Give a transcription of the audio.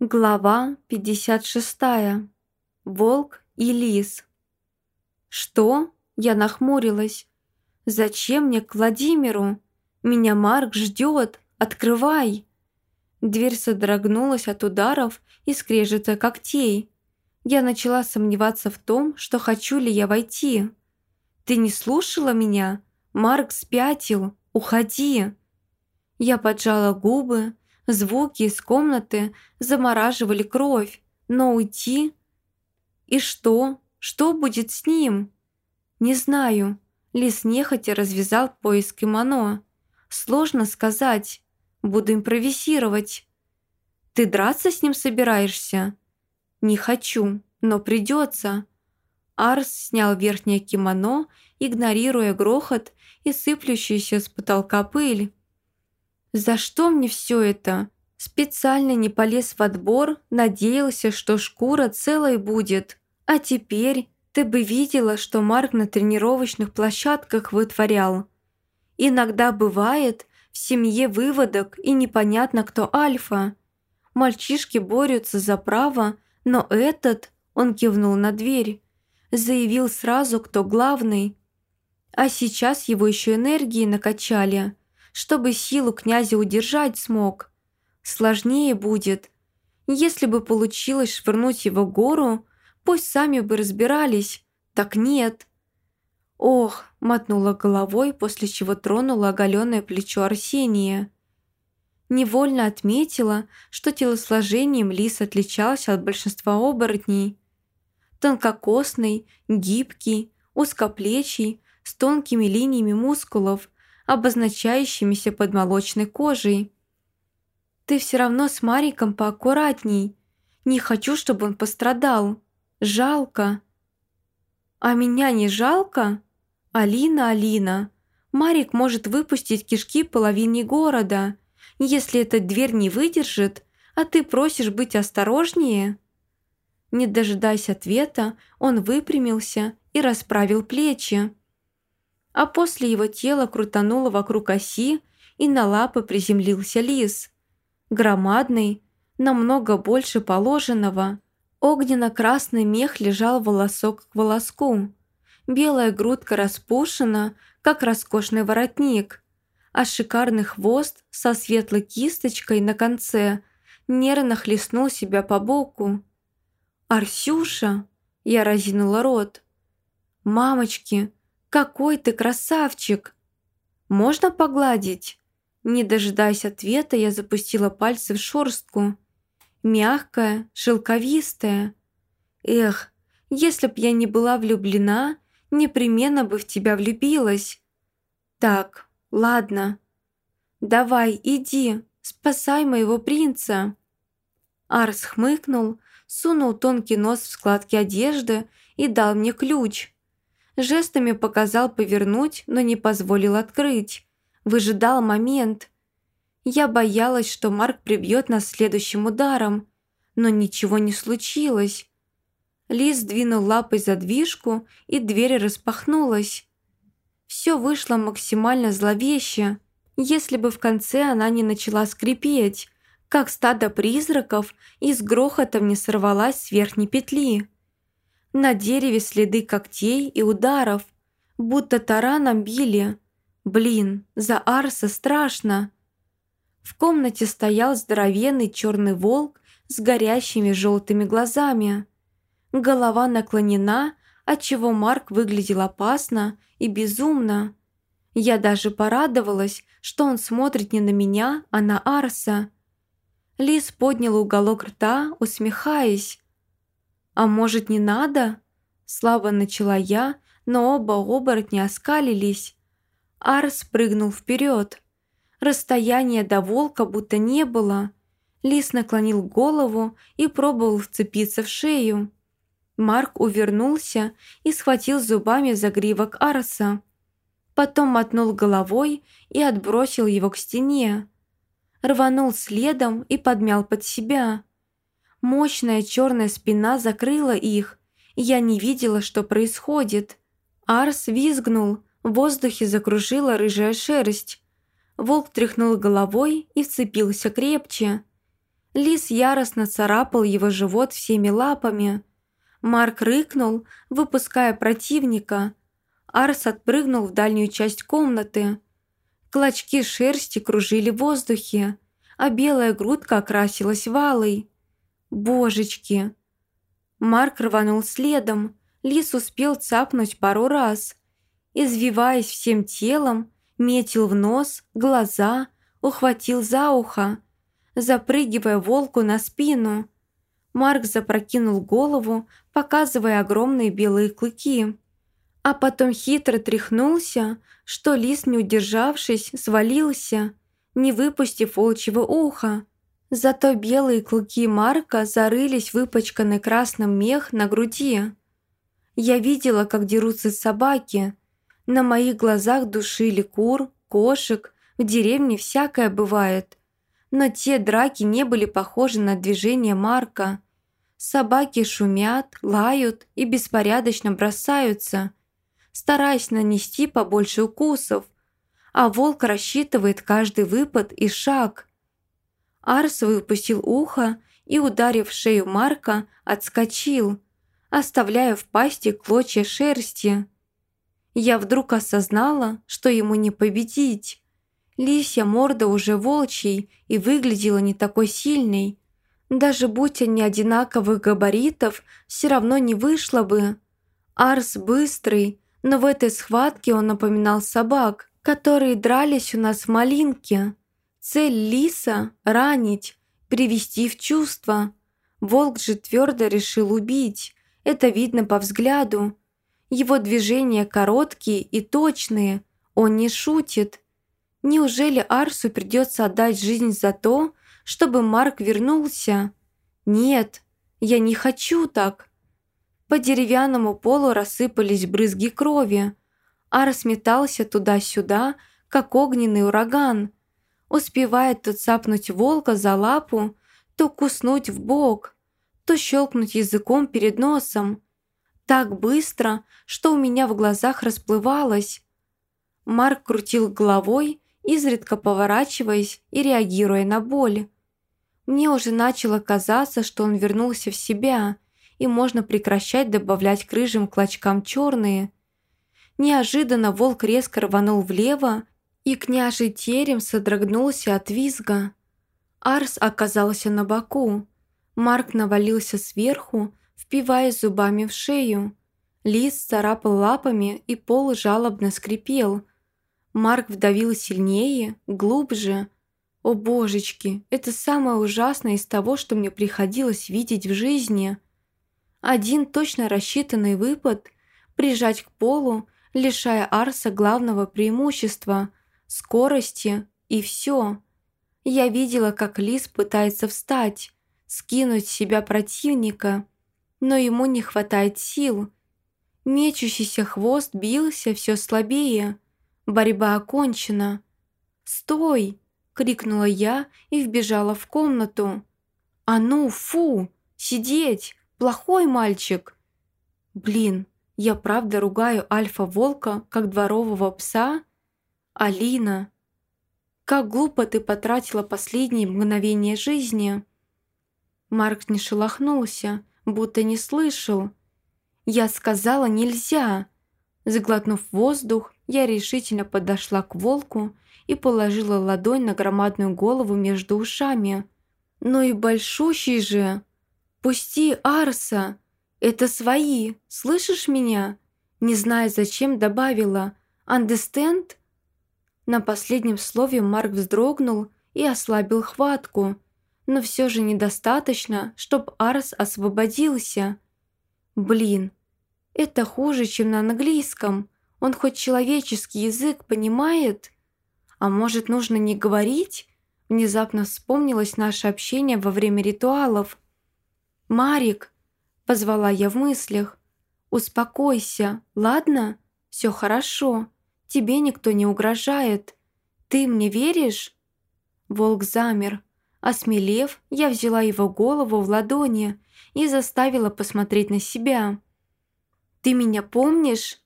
Глава 56. Волк и лис. «Что?» – я нахмурилась. «Зачем мне к Владимиру? Меня Марк ждет. Открывай!» Дверь содрогнулась от ударов и скрежета когтей. Я начала сомневаться в том, что хочу ли я войти. «Ты не слушала меня? Марк спятил. Уходи!» Я поджала губы, Звуки из комнаты замораживали кровь, но уйти... И что? Что будет с ним? Не знаю. Лис нехотя развязал пояс кимоно. Сложно сказать. Буду импровизировать. Ты драться с ним собираешься? Не хочу, но придется. Арс снял верхнее кимоно, игнорируя грохот и сыплющуюся с потолка пыль. За что мне все это? Специально не полез в отбор, надеялся, что шкура целой будет. А теперь ты бы видела, что Марк на тренировочных площадках вытворял. Иногда бывает в семье выводок и непонятно, кто альфа. Мальчишки борются за право, но этот, он кивнул на дверь, заявил сразу, кто главный. А сейчас его еще энергии накачали – чтобы силу князя удержать смог. Сложнее будет. Если бы получилось швырнуть его гору, пусть сами бы разбирались. Так нет. Ох, мотнула головой, после чего тронула оголенное плечо Арсения. Невольно отметила, что телосложением лис отличался от большинства оборотней. Тонкокосный, гибкий, узкоплечий, с тонкими линиями мускулов, обозначающимися под молочной кожей. «Ты все равно с Мариком поаккуратней. Не хочу, чтобы он пострадал. Жалко». «А меня не жалко?» «Алина, Алина, Марик может выпустить кишки половине города. Если эта дверь не выдержит, а ты просишь быть осторожнее?» Не дожидаясь ответа, он выпрямился и расправил плечи а после его тело крутануло вокруг оси, и на лапы приземлился лис. Громадный, намного больше положенного. Огненно-красный мех лежал волосок к волоску. Белая грудка распушена, как роскошный воротник, а шикарный хвост со светлой кисточкой на конце нервно хлестнул себя по боку. «Арсюша!» – я разинула рот. «Мамочки, «Какой ты красавчик! Можно погладить?» Не дожидаясь ответа, я запустила пальцы в шорстку. Мягкая, шелковистая. Эх, если б я не была влюблена, непременно бы в тебя влюбилась. Так, ладно. Давай, иди, спасай моего принца. Арс хмыкнул, сунул тонкий нос в складки одежды и дал мне ключ. Жестами показал повернуть, но не позволил открыть. Выжидал момент. Я боялась, что Марк прибьет нас следующим ударом, но ничего не случилось. Лис двинул лапой задвижку, и дверь распахнулась. Все вышло максимально зловеще, если бы в конце она не начала скрипеть, как стадо призраков и с грохотом не сорвалась с верхней петли. На дереве следы когтей и ударов, будто тараном били. Блин, за Арса страшно. В комнате стоял здоровенный черный волк с горящими желтыми глазами. Голова наклонена, отчего Марк выглядел опасно и безумно. Я даже порадовалась, что он смотрит не на меня, а на Арса. Лис поднял уголок рта, усмехаясь. «А может, не надо?» Слабо начала я, но оба оборотня оскалились. Арс прыгнул вперед. Расстояния до волка будто не было. Лис наклонил голову и пробовал вцепиться в шею. Марк увернулся и схватил зубами за гривок Арса. Потом мотнул головой и отбросил его к стене. Рванул следом и подмял под себя. Мощная черная спина закрыла их, я не видела, что происходит. Арс визгнул, в воздухе закружила рыжая шерсть. Волк тряхнул головой и вцепился крепче. Лис яростно царапал его живот всеми лапами. Марк рыкнул, выпуская противника. Арс отпрыгнул в дальнюю часть комнаты. Клочки шерсти кружили в воздухе, а белая грудка окрасилась валой. Божечки! Марк рванул следом. Лис успел цапнуть пару раз. Извиваясь всем телом, метил в нос, глаза, ухватил за ухо, запрыгивая волку на спину. Марк запрокинул голову, показывая огромные белые клыки. А потом хитро тряхнулся, что лис, не удержавшись, свалился, не выпустив волчьего уха. Зато белые клыки Марка зарылись выпачканный красным мех на груди. Я видела, как дерутся собаки. На моих глазах душили кур, кошек, в деревне всякое бывает. Но те драки не были похожи на движение Марка. Собаки шумят, лают и беспорядочно бросаются, стараясь нанести побольше укусов, а волк рассчитывает каждый выпад и шаг – Арс выпустил ухо и, ударив шею Марка, отскочил, оставляя в пасти клочья шерсти. Я вдруг осознала, что ему не победить. Лисья морда уже волчьей и выглядела не такой сильной. Даже будь они одинаковых габаритов, все равно не вышло бы. Арс быстрый, но в этой схватке он напоминал собак, которые дрались у нас в малинке. Цель лиса – ранить, привести в чувство. Волк же твердо решил убить. Это видно по взгляду. Его движения короткие и точные. Он не шутит. Неужели Арсу придется отдать жизнь за то, чтобы Марк вернулся? Нет, я не хочу так. По деревянному полу рассыпались брызги крови. Арс метался туда-сюда, как огненный ураган – Успевает то цапнуть волка за лапу, то куснуть в бок, то щелкнуть языком перед носом. Так быстро, что у меня в глазах расплывалось. Марк крутил головой, изредка поворачиваясь и реагируя на боль. Мне уже начало казаться, что он вернулся в себя, и можно прекращать добавлять к рыжим клочкам черные. Неожиданно волк резко рванул влево и княжий терем содрогнулся от визга. Арс оказался на боку. Марк навалился сверху, впиваясь зубами в шею. Лис царапал лапами, и пол жалобно скрипел. Марк вдавил сильнее, глубже. О божечки, это самое ужасное из того, что мне приходилось видеть в жизни. Один точно рассчитанный выпад – прижать к полу, лишая Арса главного преимущества – скорости и все. Я видела, как лис пытается встать, скинуть с себя противника, но ему не хватает сил. Мечущийся хвост бился все слабее. Борьба окончена. «Стой!» — крикнула я и вбежала в комнату. «А ну, фу! Сидеть! Плохой мальчик!» Блин, я правда ругаю альфа-волка, как дворового пса? «Алина, как глупо ты потратила последние мгновения жизни!» Марк не шелохнулся, будто не слышал. «Я сказала, нельзя!» Заглотнув воздух, я решительно подошла к волку и положила ладонь на громадную голову между ушами. «Ну и большущий же! Пусти Арса! Это свои, слышишь меня?» Не зная зачем, добавила «Understand?» На последнем слове Марк вздрогнул и ослабил хватку, но все же недостаточно, чтобы Арс освободился. Блин, это хуже, чем на английском. Он хоть человеческий язык понимает? А может, нужно не говорить? Внезапно вспомнилось наше общение во время ритуалов. «Марик!» – позвала я в мыслях. «Успокойся, ладно? Все хорошо». Тебе никто не угрожает. Ты мне веришь?» Волк замер. Осмелев, я взяла его голову в ладони и заставила посмотреть на себя. «Ты меня помнишь?»